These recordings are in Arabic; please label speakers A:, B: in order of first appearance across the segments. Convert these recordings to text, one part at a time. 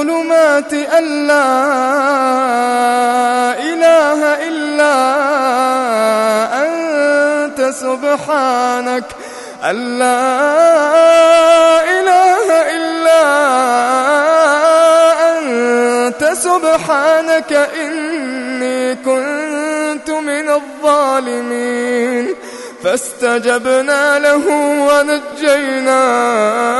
A: الظلمات أن لا إله إلا أنت سبحانك. أن لا إله إلا أنت سبحانك. إني كنت من الظالمين. فاستجبنا له ونجيناه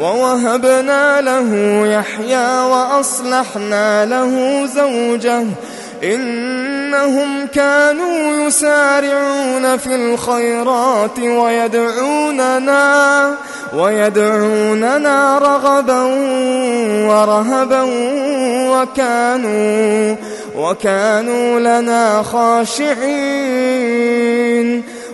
A: ووهبنا له يحيى وأصلحنا له زوجه. إنهم كانوا يسارعون في الخيرات ويدعوننا ويدعوننا رغبا ورهبا وكانوا وكانوا لنا خاشعين.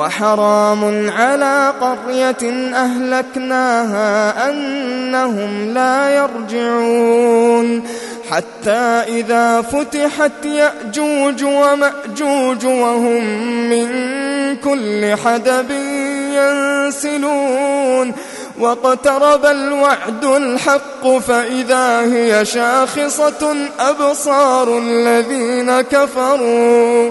A: وحرام على قرية أهلكناها أنهم لا يرجعون. حتى إذا فتحت يأجوج ومأجوج وهم من كل حدب ينسلون. واقترب الوعد الحق فإذا هي شاخصة أبصار الذين كفروا.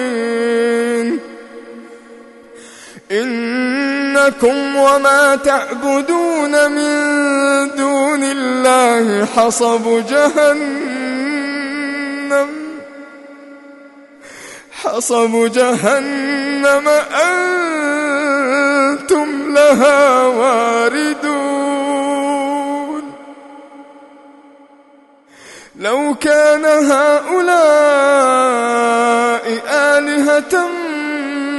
A: لكم وما تعبدون من دون الله حصب جهنم حصب جهنم أنتم لها واردون لو كان هؤلاء آلهة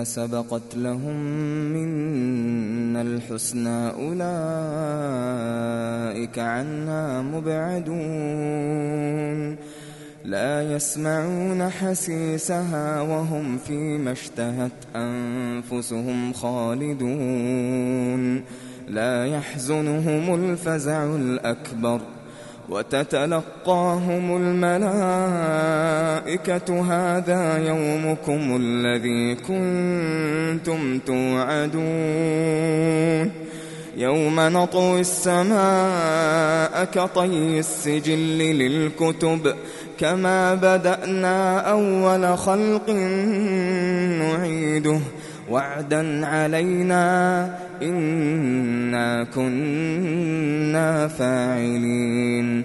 B: الذين سبقت لهم منا الحسنى أولئك عنا مبعدون. لا يسمعون حسيسها وهم فيما اشتهت أنفسهم خالدون. لا يحزنهم الفزع الأكبر وتتلقاهم الملائكة الْمَلَائِكَةُ هَذَا يَوْمُكُمُ الَّذِي كُنتُمْ تُوعَدُونَ يَوْمَ نَطْوِي السَّمَاءَ كَطَيِّ السِّجِلِّ لِلْكُتُبِ كَمَا بَدَأْنَا أَوَّلَ خَلْقٍ نُعِيدُهُ وَعْدًا عَلَيْنَا إِنَّا كُنَّا فَاعِلِينَ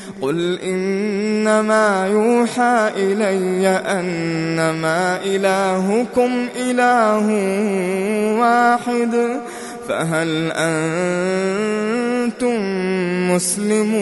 B: قل انما يوحى الي انما الهكم اله واحد فهل أنتم مسلمون